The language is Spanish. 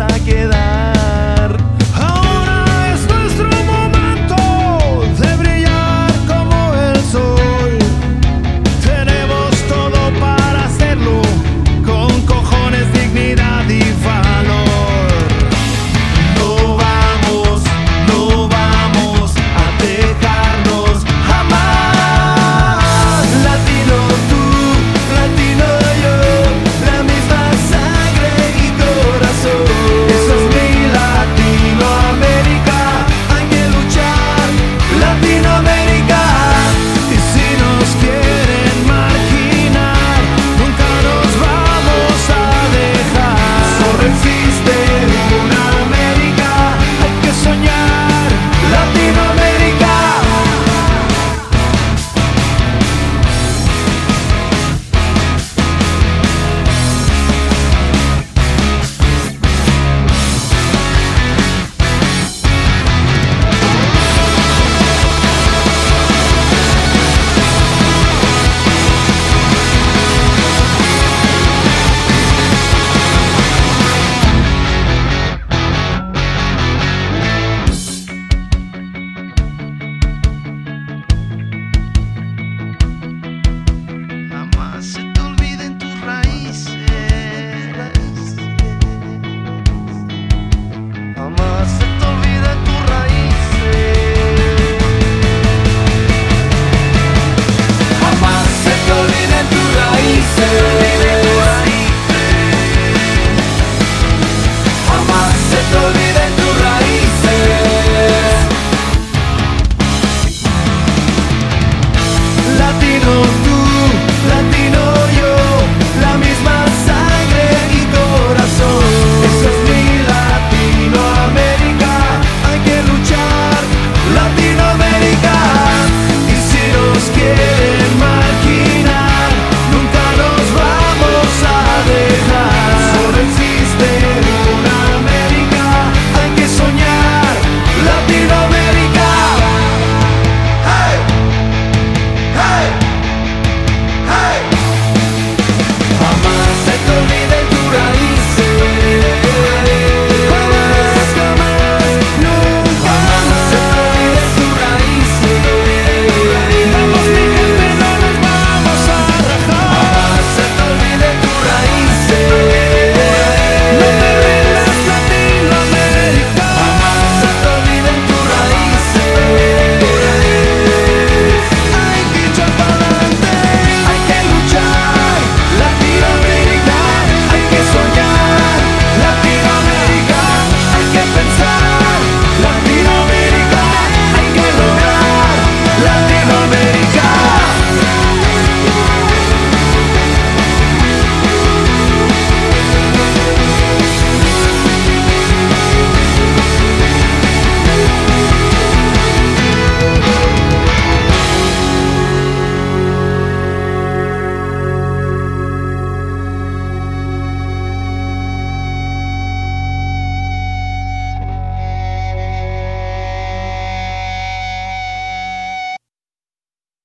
I give